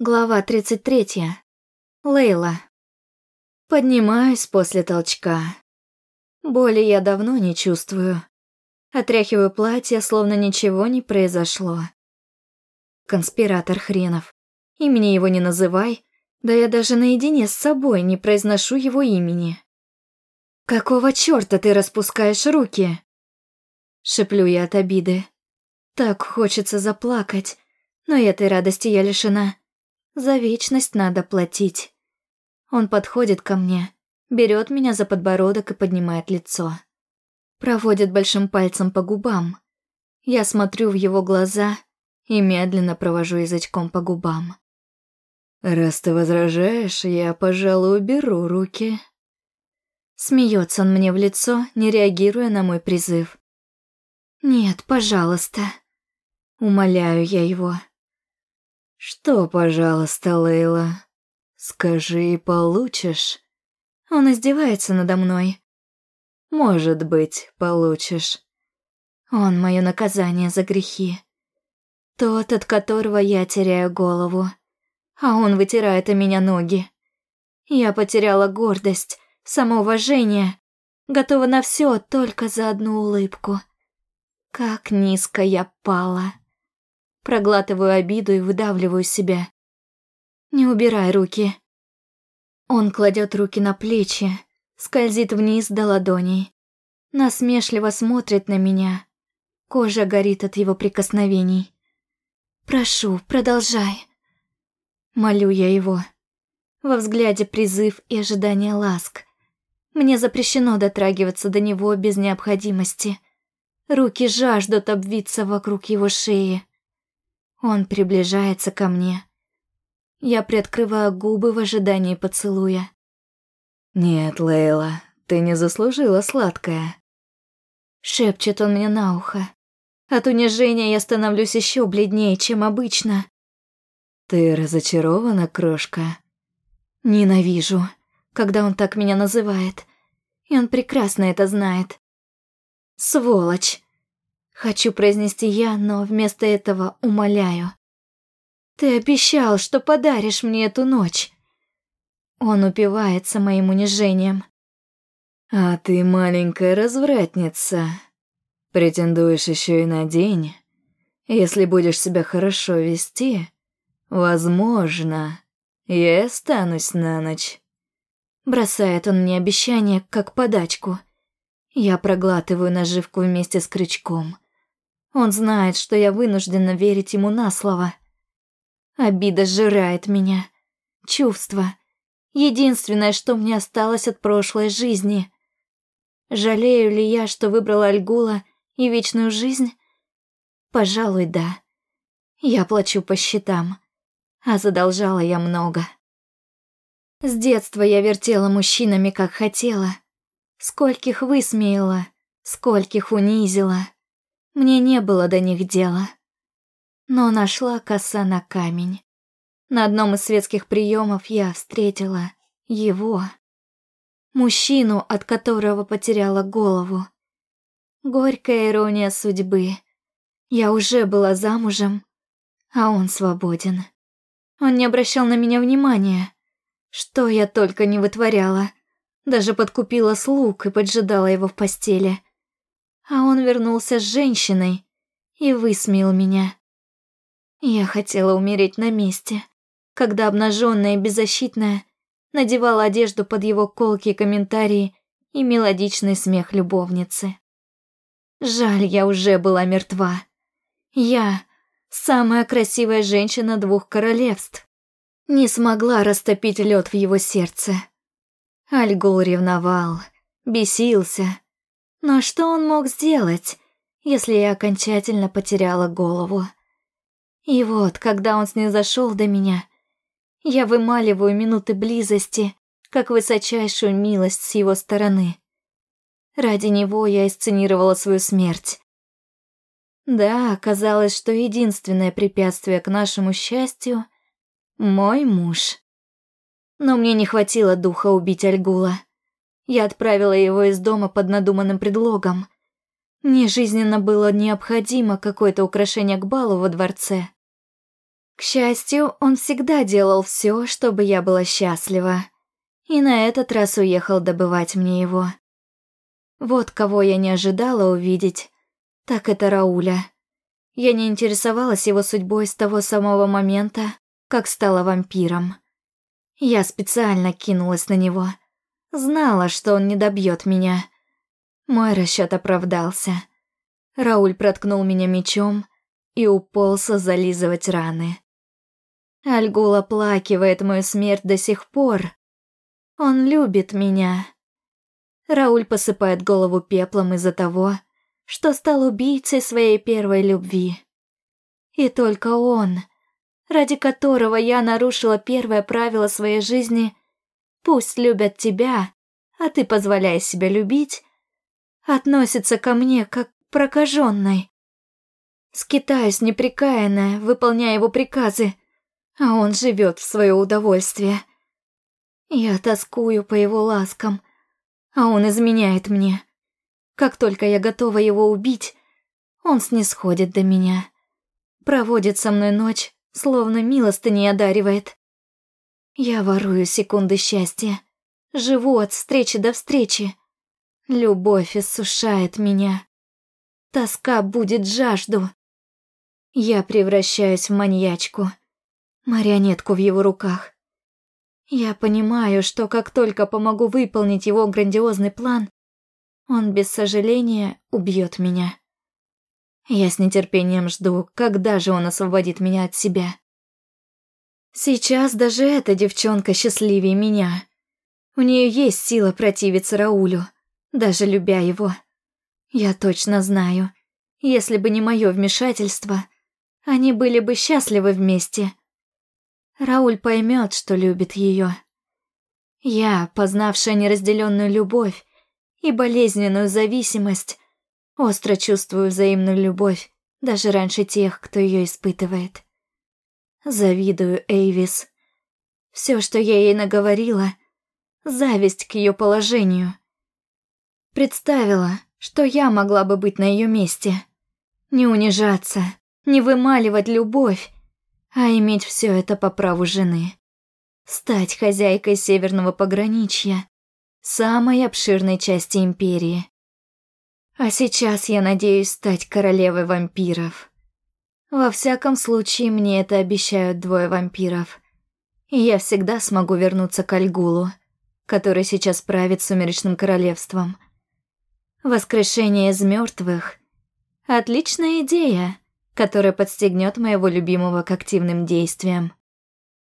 Глава 33. Лейла. Поднимаюсь после толчка. Боли я давно не чувствую. Отряхиваю платье, словно ничего не произошло. Конспиратор хренов. Имени его не называй, да я даже наедине с собой не произношу его имени. «Какого чёрта ты распускаешь руки?» Шеплю я от обиды. Так хочется заплакать, но этой радости я лишена. За вечность надо платить. Он подходит ко мне, берет меня за подбородок и поднимает лицо. Проводит большим пальцем по губам. Я смотрю в его глаза и медленно провожу язычком по губам. «Раз ты возражаешь, я, пожалуй, уберу руки». Смеется он мне в лицо, не реагируя на мой призыв. «Нет, пожалуйста». Умоляю я его. «Что, пожалуйста, Лейла? Скажи и получишь». Он издевается надо мной. «Может быть, получишь». Он мое наказание за грехи. Тот, от которого я теряю голову. А он вытирает о меня ноги. Я потеряла гордость, самоуважение, готова на все только за одну улыбку. Как низко я пала. Проглатываю обиду и выдавливаю себя. Не убирай руки. Он кладет руки на плечи, скользит вниз до ладоней. Насмешливо смотрит на меня. Кожа горит от его прикосновений. «Прошу, продолжай». Молю я его. Во взгляде призыв и ожидание ласк. Мне запрещено дотрагиваться до него без необходимости. Руки жаждут обвиться вокруг его шеи. Он приближается ко мне. Я приоткрываю губы в ожидании поцелуя. «Нет, Лейла, ты не заслужила сладкое», — шепчет он мне на ухо. От унижения я становлюсь еще бледнее, чем обычно. «Ты разочарована, крошка?» Ненавижу, когда он так меня называет. И он прекрасно это знает. Сволочь. Хочу произнести я, но вместо этого умоляю. Ты обещал, что подаришь мне эту ночь. Он упивается моим унижением. А ты маленькая развратница. Претендуешь еще и на день. Если будешь себя хорошо вести, возможно, я останусь на ночь. Бросает он мне обещание, как подачку. Я проглатываю наживку вместе с крючком. Он знает, что я вынуждена верить ему на слово. Обида сжирает меня. Чувство. Единственное, что мне осталось от прошлой жизни. Жалею ли я, что выбрала Альгула и вечную жизнь? Пожалуй, да. Я плачу по счетам. А задолжала я много. С детства я вертела мужчинами, как хотела. Скольких высмеяла, скольких унизила. Мне не было до них дела. Но нашла коса на камень. На одном из светских приемов я встретила его. Мужчину, от которого потеряла голову. Горькая ирония судьбы. Я уже была замужем, а он свободен. Он не обращал на меня внимания. Что я только не вытворяла. Даже подкупила слуг и поджидала его в постели а он вернулся с женщиной и высмеял меня. Я хотела умереть на месте, когда обнаженная и беззащитная надевала одежду под его колкие комментарии и мелодичный смех любовницы. Жаль, я уже была мертва. Я, самая красивая женщина двух королевств, не смогла растопить лед в его сердце. Альгул ревновал, бесился, но что он мог сделать, если я окончательно потеряла голову? И вот, когда он снизошел до меня, я вымаливаю минуты близости, как высочайшую милость с его стороны. Ради него я исценировала свою смерть. Да, оказалось, что единственное препятствие к нашему счастью — мой муж. Но мне не хватило духа убить Альгула. Я отправила его из дома под надуманным предлогом. Мне жизненно было необходимо какое-то украшение к балу во дворце. К счастью, он всегда делал все, чтобы я была счастлива. И на этот раз уехал добывать мне его. Вот кого я не ожидала увидеть, так это Рауля. Я не интересовалась его судьбой с того самого момента, как стала вампиром. Я специально кинулась на него. Знала, что он не добьет меня. Мой расчет оправдался. Рауль проткнул меня мечом и уполза зализывать раны. Альгул оплакивает мою смерть до сих пор. Он любит меня. Рауль посыпает голову пеплом из-за того, что стал убийцей своей первой любви. И только он, ради которого я нарушила первое правило своей жизни, пусть любят тебя, а ты позволяй себя любить, относится ко мне как прокаженной. Скитаюсь неприкаянная, выполняя его приказы, а он живет в свое удовольствие. Я тоскую по его ласкам, а он изменяет мне. Как только я готова его убить, он снисходит до меня. Проводит со мной ночь, словно милостыней одаривает. Я ворую секунды счастья, живу от встречи до встречи. Любовь иссушает меня. Тоска будет жажду. Я превращаюсь в маньячку, марионетку в его руках. Я понимаю, что как только помогу выполнить его грандиозный план, он без сожаления убьет меня. Я с нетерпением жду, когда же он освободит меня от себя. Сейчас даже эта девчонка счастливее меня. У нее есть сила противиться Раулю, даже любя его. Я точно знаю, если бы не мое вмешательство, они были бы счастливы вместе. Рауль поймет, что любит ее. Я, познавшая неразделенную любовь и болезненную зависимость, остро чувствую взаимную любовь даже раньше тех, кто ее испытывает. Завидую Эйвис. Все, что я ей наговорила, зависть к ее положению. Представила, что я могла бы быть на ее месте. Не унижаться, не вымаливать любовь, а иметь все это по праву жены. Стать хозяйкой северного пограничья, самой обширной части империи. А сейчас я надеюсь стать королевой вампиров. Во всяком случае, мне это обещают двое вампиров. И я всегда смогу вернуться к Альгулу, который сейчас правит Сумеречным Королевством. Воскрешение из мертвых — отличная идея, которая подстегнет моего любимого к активным действиям.